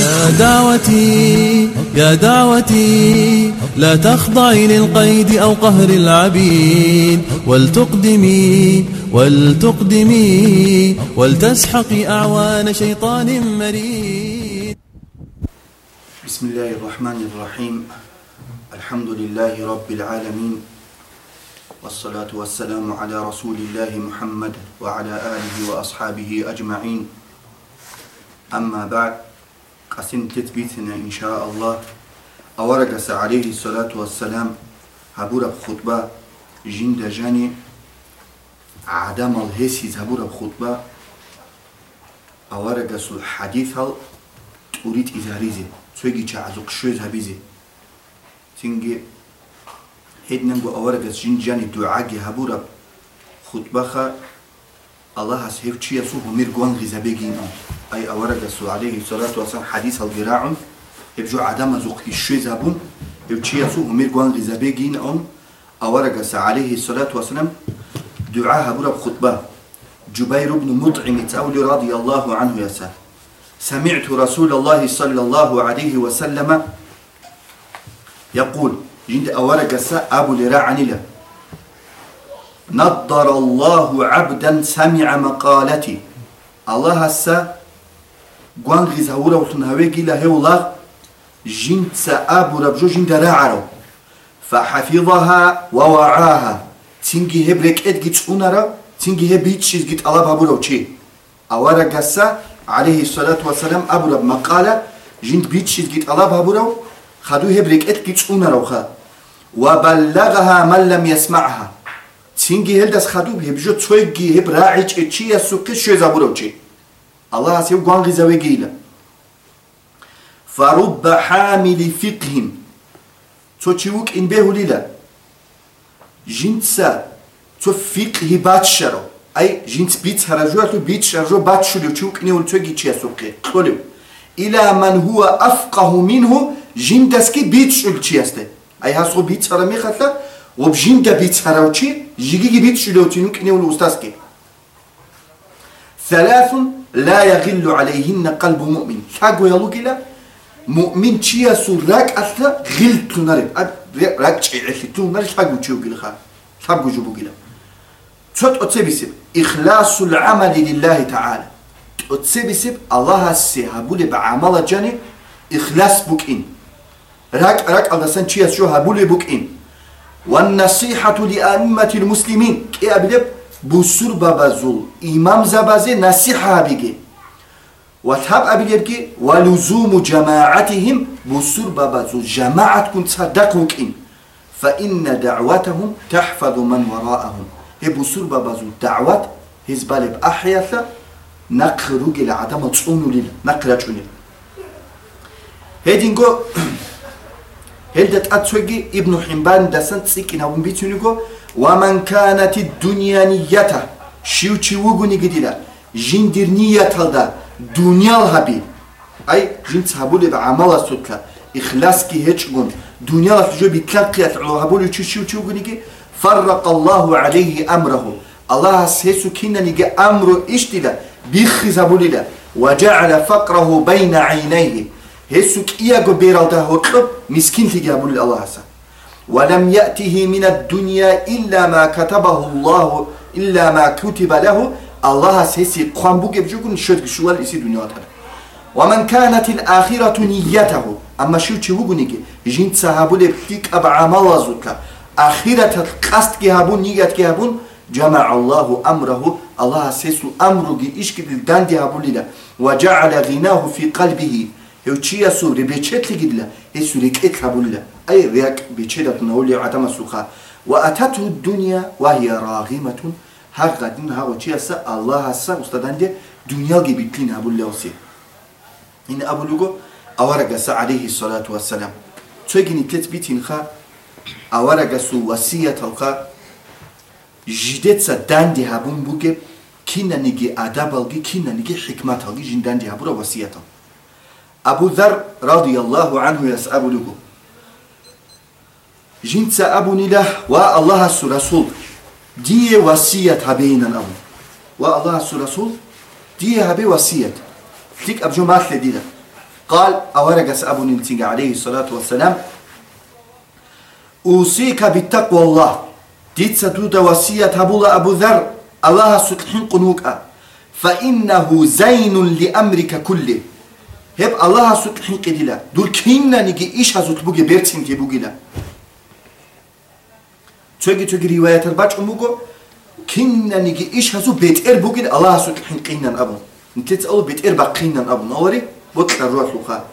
يا دعوتي يا دعوتي لا تخضعي للقيد أو قهر العبيد. ولتقدمي ولتقدمي ولتسحقي أعوان شيطان مريد. بسم الله الرحمن الرحيم. الحمد لله رب العالمين. والصلاة والسلام على رسول الله محمد وعلى آله وأصحابه أجمعين. أما بعد قسم تثبيتنا إن شاء الله. أورقس عليه الصلاة والسلام هبورة خطبة جند جاني. عدم الهسي هبورة خطبة أورقس الحديث هل تريد إذاريزي تسويقي تعزق شوز هبيزي. تنجي هيدنن بو أورقس جند جاني دعاقي هبورة خطبة الله هسهف چي يسوه ميرقوان غزابيقين أي أورقس عليه الصلاة والسلام حديث القراع يبجو عدم زق الشوز هبون يبچي يسوه ميرقوان غزابيقين أم أورقس عليه الصلاة والسلام دعاء هبورة بخطبة. جبير بن مطعم تأولي رضي الله عنه يسا سمعت رسول الله صلى الله عليه وسلم يقول جند أورق أبو لراعني له نضر الله عبدا سمع مقالتي. الله هسا قوان غيز هورا وتنهويقي له الله جند سأبو ربجو جند راعرو فحفظها ووعاها تنجي هبرك ادجي تسونرا تنجي هبيتشيز جيت الله بابورو تشي أورق عليه الصلاة والسلام أبو رب مقالة جند بيتشيز جيت الله بابورو خدو هبرك ادجي تسونرا خا وبلغها من لم يسمعها تنجي هلدس خدو هبجو تسويجي هب راعي تشي يسوقي شو زابورو تشي الله سيو قوان غزاوي جيلا فرب حامل فقه. تو تشيوك إن به ليلا. جنسا تو فقه باتشرو أي جنس بيت هرجو تو بيت شرجو باتشلو تشوك نيول توجي تشي سوقي قولوا إلى من هو أفقه منه جندسكي بيت شل تشي أستي أي هاسو بيت هرمي خطلا وبجندا بيت هراوتشي جيجي بيت شلو تنوك نيول أستاذكي ثلاث لا يغل عليهن قلب مؤمن. ثاقو يلو كلا مؤمن تشيا سوراك أثلا غل تنرب راك تشي عثي تنرب ثاقو تشيو كلا خا. ثاقو جبو كلا تشوت أتسبسب إخلاص العمل لله تعالى. أتسبسب الله سيهابولي بعمل جاني. إخلاص بوكين راك راك سن تشيا شو هابولي بوكين والنصيحة لأئمة المسلمين. كي أبلب بوسور بابازول إمام زبازي نصيحة بيجي وتهب أبلب ولزوم جماعتهم بوسور بابازول جماعة كنت صدقوك إن. فإن دعوتهم تحفظ من وراءهم. هي بوسور بابازول دعوات هزبالب أحياثا نقرو جل عدم تصونو ليل نقرا تشوني هيدينغو هلدت أتسوغي ابن حنبان دسن تسيكين هون بيتونيغو ومن كانت الدنيا نيته شيو تشيوغو نيجديلا جندر نية هذا دنيا الهبي أي جند سابولي بعمل سوتلا إخلاص كي هيتشغون دنيا الهجو بتلقيت على هبولي تشيو تشيوغو نيجي فرق الله عليه أمره. الله سيسو كينا نيجي أمره إشتلا بيخي زابولي وجعل فقره بين عينيه. هسوك إياغو بيرالتا هوتلب مسكين تيجي الله هسا ولم يأته من الدنيا إلا ما كتبه الله إلا ما كتب له. الله سيسي قوان بوغي بجوكو نشوت شوال إسي دنيا تر ومن كانت الآخرة نيته. أما شو تشوغو نيجي جنت سهابو لبتيك أبع عمال زوكا آخرة القصد كهابون نيجات كهابون جمع الله أمره. الله سيسو أمره إشكي الداندي هابو للا وجعل غناه في قلبه. هو تشيا سو ربيتشت لجدلا هسو ركت هابولا أي رياك بيتشت نولي عدم سوخا وأتته الدنيا وهي راغمة هاغا دين هاغو تشيا سا الله سا استدان دي دنيا جي بيتلين هابولا وسي إن أبو لغو أورغا سا عليه الصلاة والسلام تشيجني تثبيتين خا أورغا سو وسية الخا جدت سا داندي هابون بوغي كينا نيجي آداب الغي كينا نيجي حكمات الغي جن داندي هابورا وسية أبو ذر رضي الله عنه يسأل له جنت أبو نله والله الرسول دي وصية بين الأول والله الرسول دي هبي وصية. تيك أبجو ماثل دي قال أورقس أبو ننتيج عليه الصلاة والسلام أوصيك بالتقوى الله. ديت ستود وصية هبولا أبو ذر. الله سطحين قنوك فإنه زين لأمرك كله. هب الله سطحين قدلا دول كينا نجي إيش هزوت بوجي بيرتين تي بوجيلا تجي تجي رواية الباج أموجو كينا نجي إيش هزو بيت إر بوجيلا الله سطحين قينا أبو انت تقول بيت إر بقينا أبو نوري بطل الروح لخا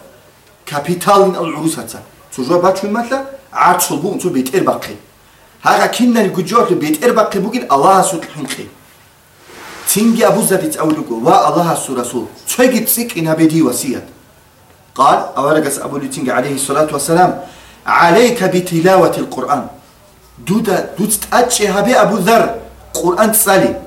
كابيتال العروس هتا تجوا باج مثلا عاد صلبو انتو بيت إر بقي هاغا كينا نجوجو بيت إر بقي بوجيلا الله سطحين قي تنجي أبو زرت أولوكو وا الله الرسول تشيجي تسيك إن بدي وصية قال أورجس أبو لتنجي عليه الصلاة والسلام عليك بتلاوة القرآن دودا دوت تأتشي هبي أبو ذر. قرآن تصالي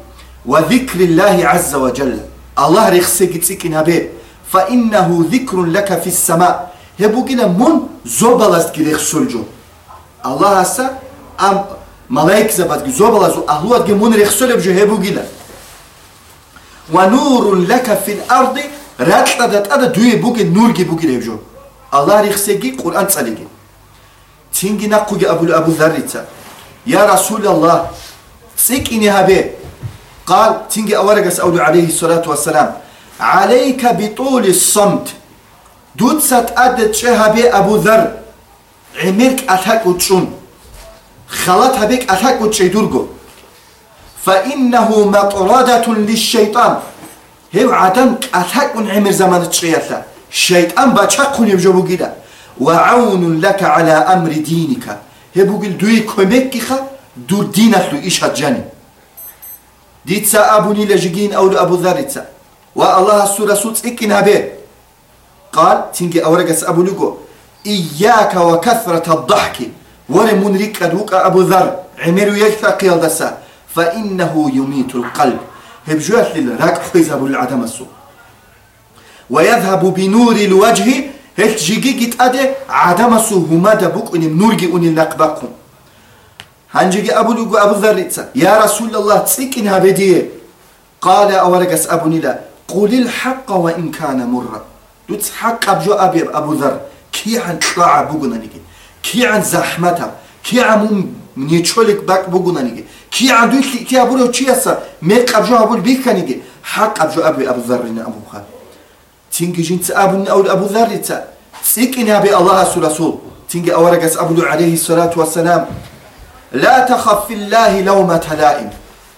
وذكر الله عز وجل. الله رخصيك تسيك إن هبي فإنه ذكر لك في السماء. هبو كده من زوبلاست كده خسولجو الله هسا أم ملايك زبط زوبلاست أهلوات من رخصول بجو هبو كده ونور لك في الأرض. راتلا أدا دوي بوغي نور جي بوغي ريبجو الله ريخسيجي قرآن تصاليجي تينجي نقوغي أبو أبو ذريتا يا رسول الله سيك إني هبي قال تينجي أورغس أولو عليه الصلاة والسلام عليك بطول الصمت. دوت سات أدت شهبي أبو ذر. عمرك أتاك وتشون. خلط هبيك أتاك وتشيدورغو فإنه مطردة للشيطان. هو عدم أتاكون عمر زمان تشغيثا الشيطان باتشاقون يبجبو جدا وعون لك على أمر دينك. هبو قل دوي كوميكيخا دور دينك لو إيشاد جاني ديتسا أبوني لجيجين أو أبو ذريتسا والله السورة سوت إكنا به قال تنجي أورقس أبو لقو إياك وكثرة الضحك ولمن ريك أبو ذر عمرو يكثر دسا فإنه يميت القلب هبجوات للراك حيز أبو العدم السوء ويذهب بنور الوجه هل جيجي أدي عدم السوء هما دبوك أن نورجي أن نقبقهم هنجي أبو لغو أبو ذريتسا يا رسول الله تسيكين هبديه قال أورقس أبو نلا قل الحق وإن كان مرة دوت حق أبجو أبي أبو ذر كي عن طاعة بوغنا نيجي كي عن زحمتها كي عن نيتشولك باك بوغنا نيجي كي عندو كي أبو تشيسا ميك أبجو أبو البيكانيجي حق أبجو أبي أبو ذر أبو خال تينجي جنت أبو أو أبو ذر سيكين أبي الله رسول. تينجي أورقس أبو عليه الصلاة والسلام. لا تخف في الله لومة لائم.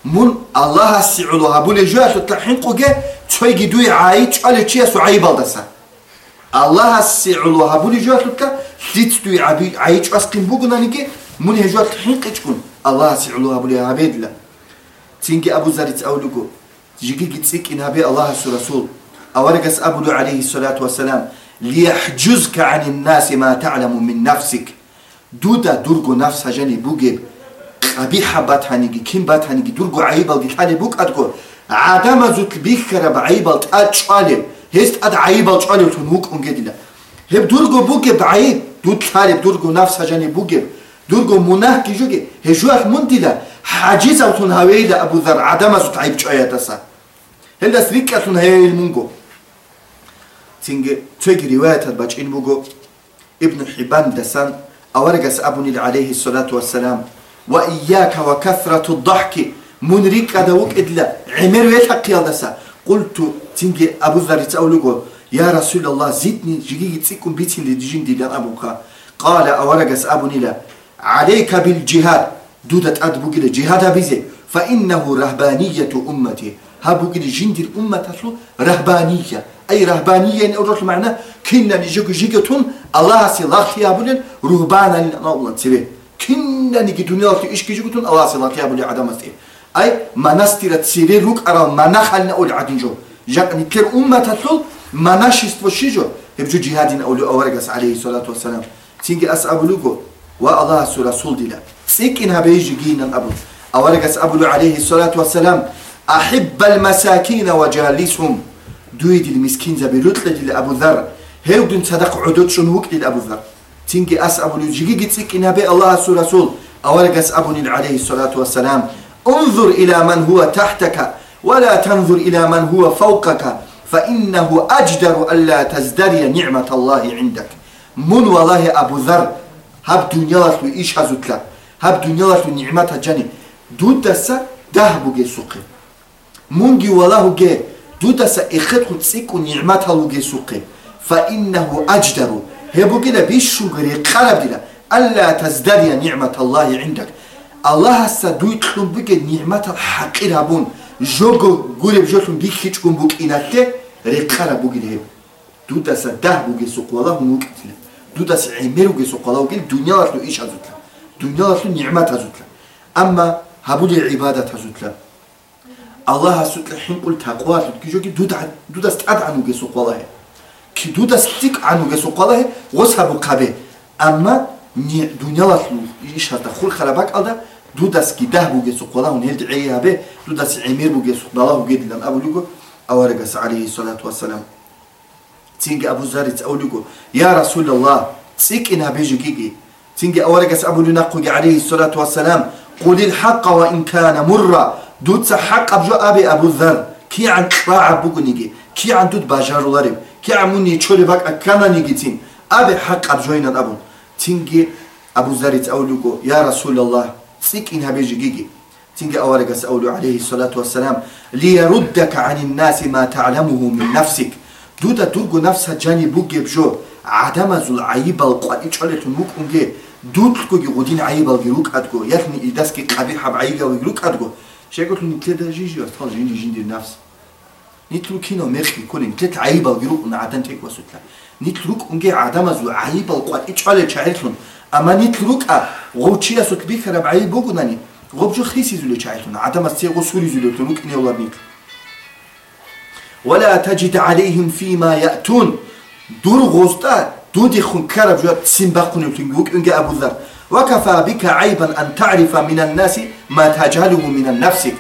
من الله السعود أبو لجوات تلحين قوجة تشوي دوي عايش على شيء سعيب الدسا الله السعود أبو لجوات تلك ليت دوي عبي عايش أسقين بوجنا نيجي من هجوات الحين قيتكون الله سعود أبو لعبيد لا تينجي أبو زرت أولوجو تيجي تسيك إن أبي الله رسول. أورقس أبو عليه الصلاة والسلام. ليحجزك عن الناس ما تعلم من نفسك. دودا درغو نفس هجاني بوجيب قبيحة بات هنيجي كم بات هنيجي درغو عيبال دي حالي بوك أدكو عدم زوت بيخرا بعيبال تأت شوالي هست أد عيبال شوالي وتنوك أنجدلا هب درغو بوجيب عيب دوت حالي درغو نفس هجاني بوجيب درغو مناه كي جوجي هجوات منتلا حاجزة وتن هويدا أبو ذر. عدم زوت عيب شوية تسا. هلا سريكة تن هوي المونغو تنجي تجي رواية باجين بوجو ابن حبان دسان أورقس أبني عليه الصلاة والسلام. وإياك وكثرة الضحك من ريك أدوك إدلا عمر ويتحق يالدسا قلت تنجي أبو ذر تأولوكو يا رسول الله زدني جيجي تسيكم بيتين لدجين دي أبوك قال أورقس أبني لا عليك بالجهاد. دودة أدبوك جهاد بيزي فإنه رهبانية أمتي هابوك جند الأمة تسلو رهبانية أي رهبانية يعني أوروش معنى كنا نجيك جيكتون. الله سلاخ يا بولن رهبانا الله تبي كنا نجي دنيا إيش كيجيكتون الله سلاخ يا بولن عدم استي أي مناستير تسيري روك أرى مناخلنا أول عدنجو جاك نكر أمة تسلو مناشست وشيجو يبجو جهادنا أولو أورقس عليه الصلاة والسلام. تيجي أسأبلوكو والله رسول دلا سيكين بيجي جينا أبو أورقس أبلو عليه الصلاة والسلام. أحب المساكين وجالسهم. دويد المسكين زبي لطلة لأبو ذر. هيو دون صدق عدود شنوك لأبو ذر. تنجي أس أبو لجيجي جتسك إن بي الله سورة رسول. أولك أس أبو عليه الصلاة والسلام. انظر إلى من هو تحتك ولا تنظر إلى من هو فوقك فإنه أجدر ألا تزدري نعمة الله عندك. من والله أبو ذر. هب دنيا لتو إيش هزوتلا هب دنيا لتو نعمة جاني دود دسا ده بوجي سوقي. منجي والله جي دود دسا إخد خد سيكو نعمة لوجي سوقي فإنه أجدر. هبو كده بيشو غري قلب دلا ألا تزدري نعمة الله عندك. الله هسا دويت خلون بوجي نعمة الحقير هبون جوجو غوري بجوتون بيكيش كون بوك إناتي. رقارة بوجي ده دود دسا ده بوجي سوق والله ممكن دوداس عمرو جسو قلاو كل دنيا لاتو إيش هزوتلا. دنيا لاتو نعمة هزوتلا. أما هبولي عبادة هزوتلا. الله هزوتلا حين قل تقوى كيجو كي دودا دوداس تاد عنو جسو قلاه كي دوداس تيك عنو جسو قلاه وصابو قبه أما دنيا لاتو إيش هذا؟ خل خرابك أدا دوداس كي ده بو جسو قلاه نهل دعيه به دوداس عمر بو جسو قلاه جد لم أبو لقو أورجس عليه الصلاة والسلام. تيجي أبو زر تقولوا يا رسول الله تسيك إنها بيجي جيجي تيجي أورجس أبو لنقوي عليه الصلاة والسلام. قل الحق وإن كان مرة. حق أبجو أبي أبو ذر. كي عن قراع بوغنيجي كي عن دوت باجار لارب كي عن مني تشولي باك أكنا نيجيتين أبي حق أبجوين أبو تيجي أبو ذر تقولوا يا رسول الله تسيك إنها بيجي جيجي تيجي أورجس أولو عليه الصلاة والسلام ليردك عن الناس ما تعلمه من نفسك. دودا دوغو نفسها جاني بوغي بجو عدم زول عيبال قوالي چالتون موك اونگه دود كوغي غودين عيبال گروك ادگو يخني إداس كي قبيح عيبال گروك ادگو شاكوت لني تلدا جيجي أستال جيني جين دي نفس نتلو كينو مخي كوني تلت عيبال گروك اون عدن تيك وسوتلا نتلوك اونگه عدم زول عيبال قوالي چالي چالتون اما نتلوك ا غوچي اسوت بيخرب عيب بوغو ناني غوبجو خيسي زولي چالتون عدم سيغو سوري زولي تلوك نيولار نتلو ولا تجد عليهم فيما يأتون دور غوستا دودي خون كرب جوات سنبقون يتنقوك انجا أبو ذر وكفى بك عيبا أن تعرف من الناس ما تجهله من نفسك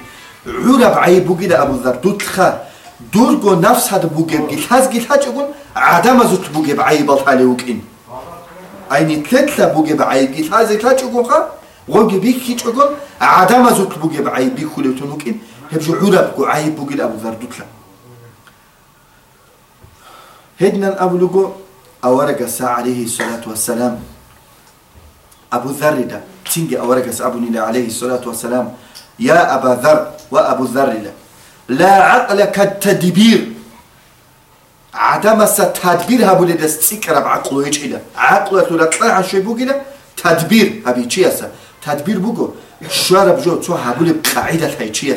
عرب عيب كده أبو ذر. دوتخا دورغو نفس هذا بوجب جلهاز جلهاز يقول عدم زوت بوجب عيب الحاليوك إن أيني تلتلا بوجب عيب. جلهاز جلهاز يقول خا وجب بيك كيش يقول عدم زوت بوجب عيب. إن هبجو عرب عيب بوجب أبو ذر. دوتلا هدنا أبلغو أورق عليه الصلاة والسلام. أبو ذر دا تنجي أورق أبو نيلا عليه الصلاة والسلام. يا أبا ذر وأبو ذر دا لا عقل كالتدبير عدم التدبير هبو لدى سكر بعقله هيك إلا عقله لا طلع شوي بوغي تدبير هبي چي تدبير بوغو شوارب جو تو هبو لبقاعدة هاي چي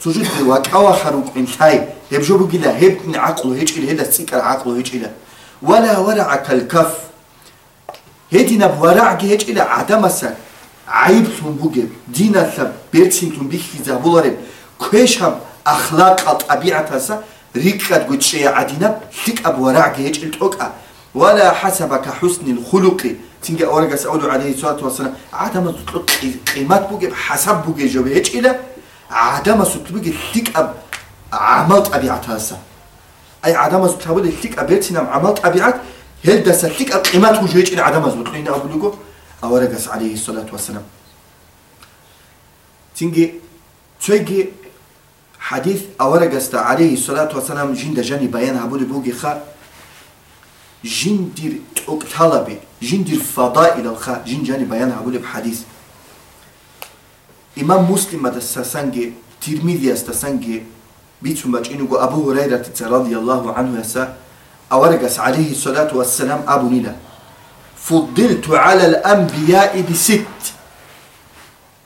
توجد واقعوا حروق انتهي هبجو بقيلا هب عقله هيك إلى. هذا سكر عقله هيك إلى. ولا ورع كالكف بوجب دينا ثب بيرتين ثم بيخي زابولارب كويش هم أخلاق الطبيعة هسا ريكات قد شيء عدينا ثك أبورع هيك التوكا ولا حسبك حسن الخلق تنجي أورجا سأولو عليه الصلاة والسلام عدم تطلق قيمات بوجب حسب بوجب جو هيك إلى عدم سطبق ثك أب عمل طبيعة هسا أي عدم سطبق ثك أبيتنا عمل طبيعة هل ده دستك القيمات وجهك إن عدم أزود لين أقول لكم أورجس عليه الصلاة والسلام. تنجي تيجي حديث أورجس عليه الصلاة والسلام جند جاني بيان هبودي بوغي خا. جندير توك طلبي. جندر فضائل الخا. جند جاني بيان هبودي بحديث. إمام مسلم دستسانجي ترمذي استسانجي بيتم بجينو أبو هريرة رضي الله عنه يسا. أورجس عليه الصلاة والسلام أبو نيلا فضلت على الأنبياء بست.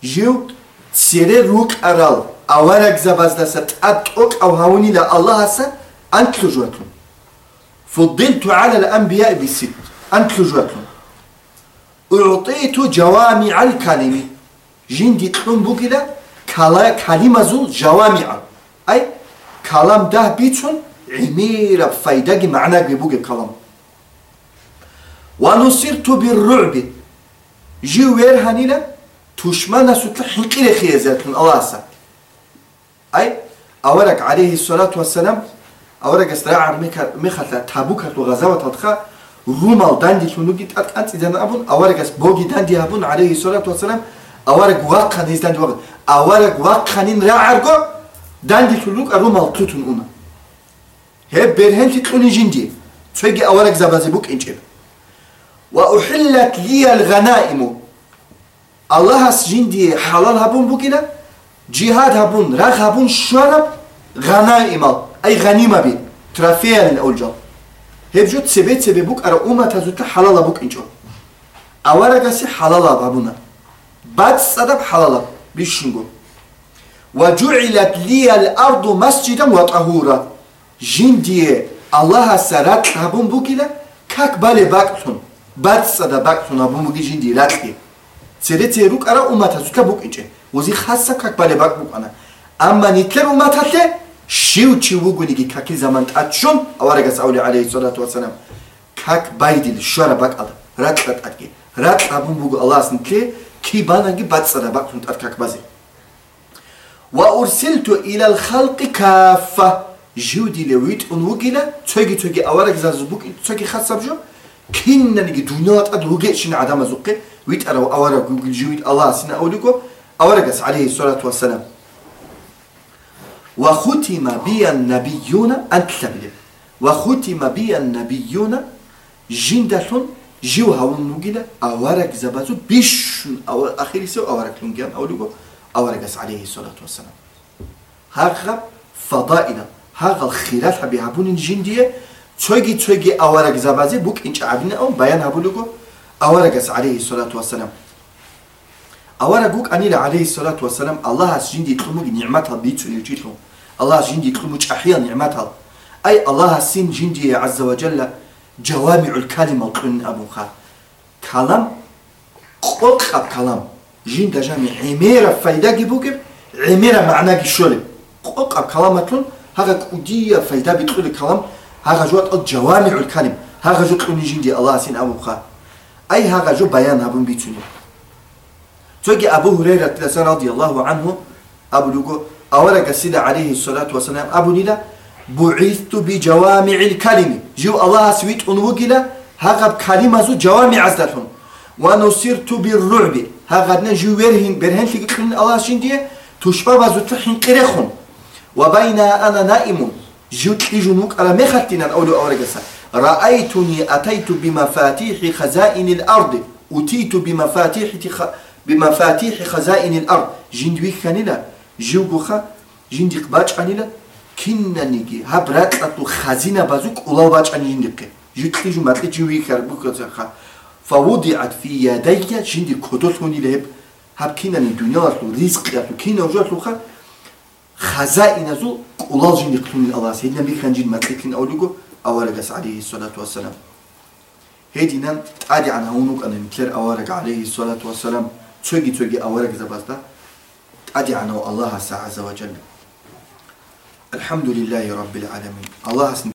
جيو سيري روك أرال. أورج أورق زبازدس تأتوك أو هوني لا الله هسا أنت لجواتهم فضلت على الأنبياء بست. أنت لجواتهم أعطيت جوامع الكلمة. جندي تلون بوكلا كلمة زول جوامع. أي كلام ده بيتون ilmiyle faydagi ma'nagi bugi kalam. Ve nusirtu bir ru'bi. Ji ver hanile tuşma nasutla hinkile khiyezetin Allah'a. Ay, awarak aleyhissalatu vesselam awarak esra'ar mekhatla tabukat ve gazavat adkha rumal dandi tunugit at antidan abun awarak es bogi dandi abun aleyhissalatu vesselam awarak vakkan izdan vakkan awarak vakkanin ra'argo dandi tunuk rumal tutun una. هي برهن تتلوني جندي. تفجي أورك زبازي بوك إنجب وأحلت لي الغنائم. الله جندي حلال هبون بوكينا جهاد هبون رغ هبون شرب غنائم. أي غنيمة بي. ترافيا الأولجا هبجوت سبت سببوك أرى أمة تزوت حلال بوك إنجو أورغاسي حلال بابونا بعد صدب حلال بيشنغو وجعلت لي الأرض مسجدا وطهورا. жиндие аллаҳа сарат абун букила как бале бактун бадсада бактун абун буги жинди латки цере церук ара уматасука букиче узи хаса как бале бак букана амма нитлер умататле шивчи вугуниги каки заман татшун аварагас авли алайҳи салату вассалам как байдил шуара бак ала рат рат атки рат абун бугу алласнитле ки банаги бадсада бактун тат как бази ва урсилту илал халқи каффа جودي لويت أنوغيلا تسوغي تسوغي أورغ زازبوك تسوغي خاصة بجو كينا نجي دونات أد وجه شين عدم زقة ويت أرى أورغ جويت الله سنا أوليكو أورغاس عليه الصلاة والسلام وختم بي النبيون أنت تبلغ وختم بي النبيون جندة جيو هون نوغيلا أورك زبازو بيش أو أخيري سو أورك لونجان أو لغو أورك عليه الصلاة والسلام هاغا فضائل ҳар хел хират ҳаби ҳабунин жиндие чойги чойги аварак забази бук инча абина он баян ҳабулуго аварагас алайҳи солату вассалам. Авара гук анила алайҳи солату вассалам аллаҳас жинди итлумуги ниъмат ҳал бицунирчитлум аллаҳас жинди итлуму чаҳия ниъмат ҳал ай аллаҳасин жиндие азза ваҷалла ҷавамиъул калима лқунин абуха калам қолқаб калам. Жин дажами имера файдаги бугиб имера маънаги шолиб қолқаб каламатун هذا كودية فايدة بيدخل الكلام هذا جوات الجوامع الكلمة هذا جو قرن جندي الله سين أبو خا. أي هذا جو بيان أبو بيتوني. توجي أبو هريرة رضي الله عنه أبو لوجو أورك السيدة عليه الصلاة والسلام أبو نيلا بعثت بجوامع الكلمة جو الله سويت أنوغلا هغب كلمة زو جوامع عزلهم ونصرت بالرعب. هغدنا جويرهن برهن لكن الله شندية تشبه بزو تحين قرخون وبين أنا نائم جوت لجنوك على مختنا أولو أورجسا رأيتني أتيت بمفاتيح خزائن الأرض. أتيت بمفاتيح. بمفاتيح خزائن الأرض. جندوي كانلا جوجوخا جندي قباج عنيلا كنا نيجي. هبرات أتو خزينة بازوك ولا باج عن جندك جوتلي جو ماتلي جوي كربوك خا فوضعت في يدي جندي كودوت هوني لهب. هب كنا الدنيا رزق لو كنا وجات لو خا. خزائن زو ولا جندي قتلوني الله. سيدنا جند ماتلي كن أولوكو أولغس عليه الصلاة والسلام. هيدينا تعدي عن هونوك أنا نكلر أورق عليه الصلاة والسلام. تسوغي تسوغي أورق زباستا تعدي عنه الله عز وجل. الحمد لله رب العالمين. الله